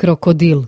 Krokodil.